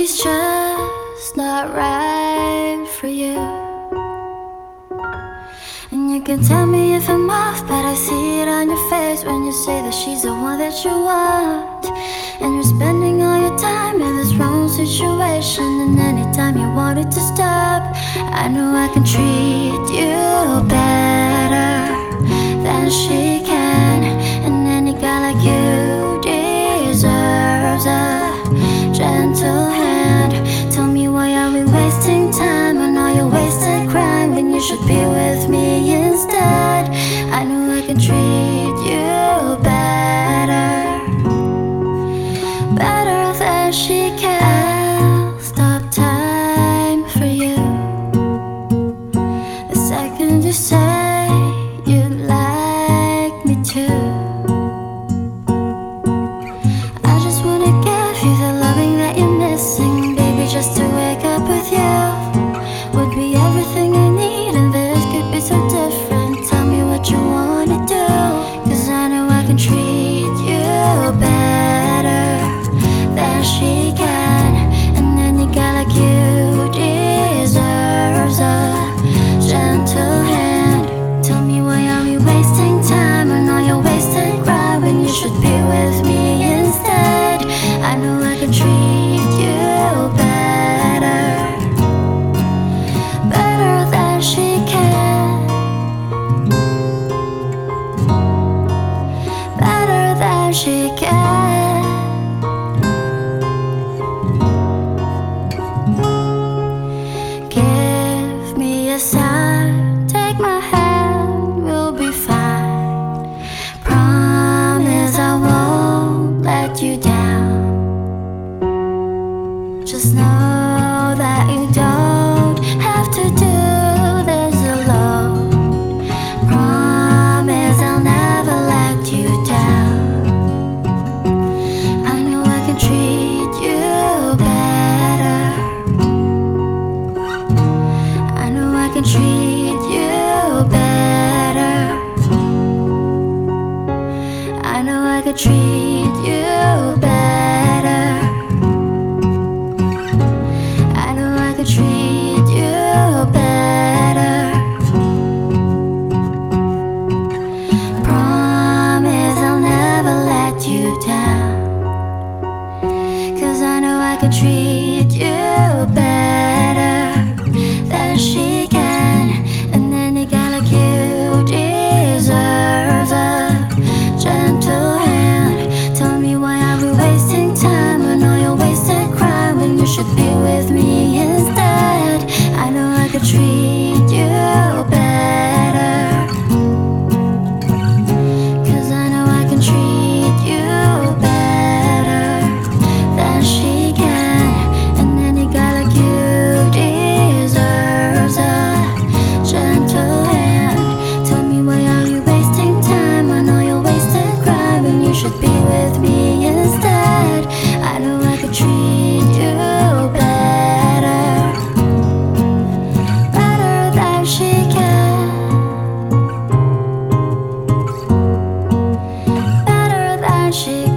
she's just not right for you. And you can tell me if I'm off, but I see it on your face when you say that she's the one that you want. And you're spending all your time in this wrong situation. And anytime you wanted to stop, I know I can treat you better than she. Should be with me instead. I know I can treat you better, better than she can. Stop time for you. The second you say Just know that you don't have to do this alone. Promise I'll never let you down. I know I can treat you better. I know I can treat you better. I know I could treat better. I 习